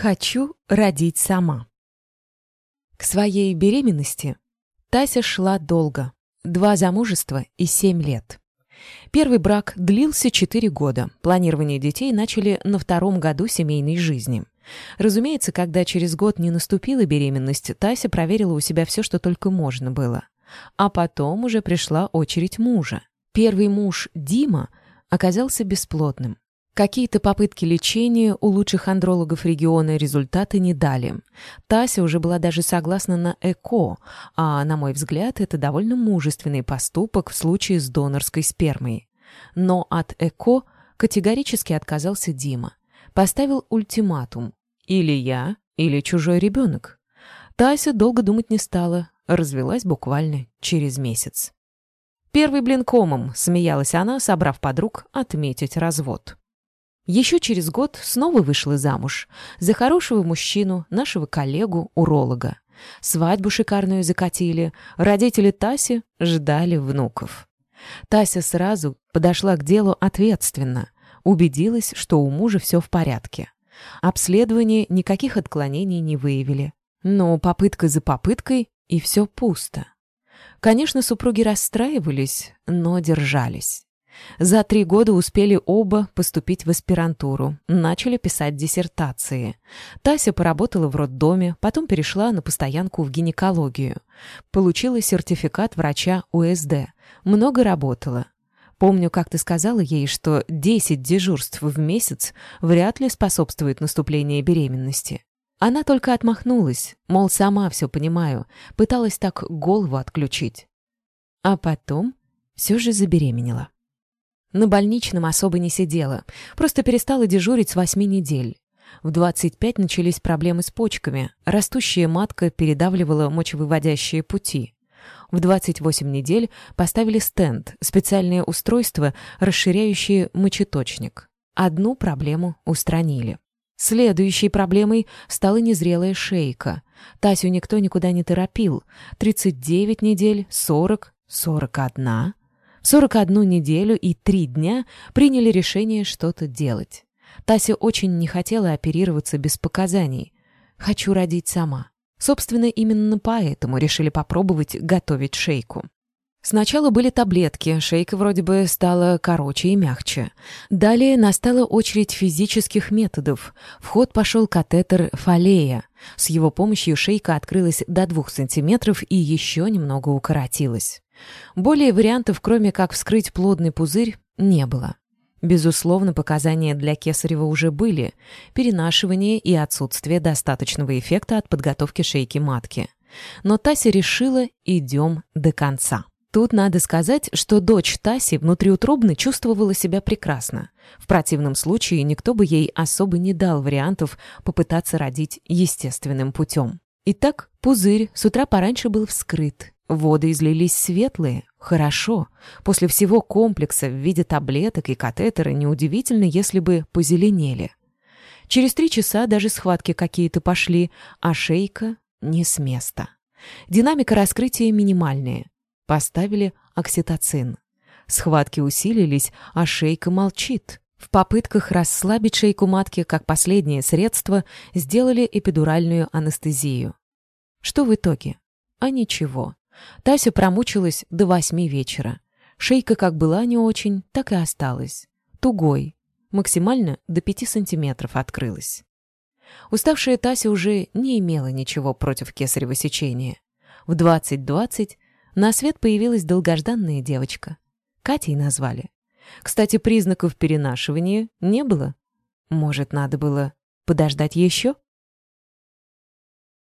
Хочу родить сама. К своей беременности Тася шла долго. Два замужества и семь лет. Первый брак длился четыре года. Планирование детей начали на втором году семейной жизни. Разумеется, когда через год не наступила беременность, Тася проверила у себя все, что только можно было. А потом уже пришла очередь мужа. Первый муж, Дима, оказался бесплодным. Какие-то попытки лечения у лучших андрологов региона результаты не дали. Тася уже была даже согласна на ЭКО, а, на мой взгляд, это довольно мужественный поступок в случае с донорской спермой. Но от ЭКО категорически отказался Дима. Поставил ультиматум. Или я, или чужой ребенок. Тася долго думать не стала, развелась буквально через месяц. «Первый блин комом», — смеялась она, собрав подруг отметить развод. Еще через год снова вышла замуж. За хорошего мужчину, нашего коллегу-уролога. Свадьбу шикарную закатили. Родители Таси ждали внуков. Тася сразу подошла к делу ответственно. Убедилась, что у мужа все в порядке. Обследование никаких отклонений не выявили. Но попытка за попыткой, и все пусто. Конечно, супруги расстраивались, но держались. За три года успели оба поступить в аспирантуру, начали писать диссертации. Тася поработала в роддоме, потом перешла на постоянку в гинекологию. Получила сертификат врача УСД. Много работала. Помню, как ты сказала ей, что 10 дежурств в месяц вряд ли способствует наступлению беременности. Она только отмахнулась, мол, сама все понимаю, пыталась так голову отключить. А потом все же забеременела. На больничном особо не сидела, просто перестала дежурить с восьми недель. В 25 начались проблемы с почками, растущая матка передавливала мочевыводящие пути. В 28 недель поставили стенд, специальное устройство, расширяющее мочеточник. Одну проблему устранили. Следующей проблемой стала незрелая шейка. Тасю никто никуда не торопил. 39 недель, 40, 41. В 41 неделю и 3 дня приняли решение что-то делать. Тася очень не хотела оперироваться без показаний. «Хочу родить сама». Собственно, именно поэтому решили попробовать готовить шейку. Сначала были таблетки, шейка вроде бы стала короче и мягче. Далее настала очередь физических методов. В ход пошел катетер Фалея. С его помощью шейка открылась до 2 сантиметров и еще немного укоротилась. Более вариантов, кроме как вскрыть плодный пузырь, не было. Безусловно, показания для Кесарева уже были. Перенашивание и отсутствие достаточного эффекта от подготовки шейки матки. Но Тася решила «идем до конца». Тут надо сказать, что дочь Таси внутриутробно чувствовала себя прекрасно. В противном случае никто бы ей особо не дал вариантов попытаться родить естественным путем. Итак, пузырь с утра пораньше был вскрыт, Воды излились светлые. Хорошо. После всего комплекса в виде таблеток и катетера неудивительно, если бы позеленели. Через три часа даже схватки какие-то пошли, а шейка не с места. Динамика раскрытия минимальная. Поставили окситоцин. Схватки усилились, а шейка молчит. В попытках расслабить шейку матки как последнее средство сделали эпидуральную анестезию. Что в итоге? А ничего. Тася промучилась до восьми вечера. Шейка как была не очень, так и осталась. Тугой. Максимально до пяти сантиметров открылась. Уставшая Тася уже не имела ничего против кесарево сечения. В 20-20 на свет появилась долгожданная девочка. Катей назвали. Кстати, признаков перенашивания не было. Может, надо было подождать еще?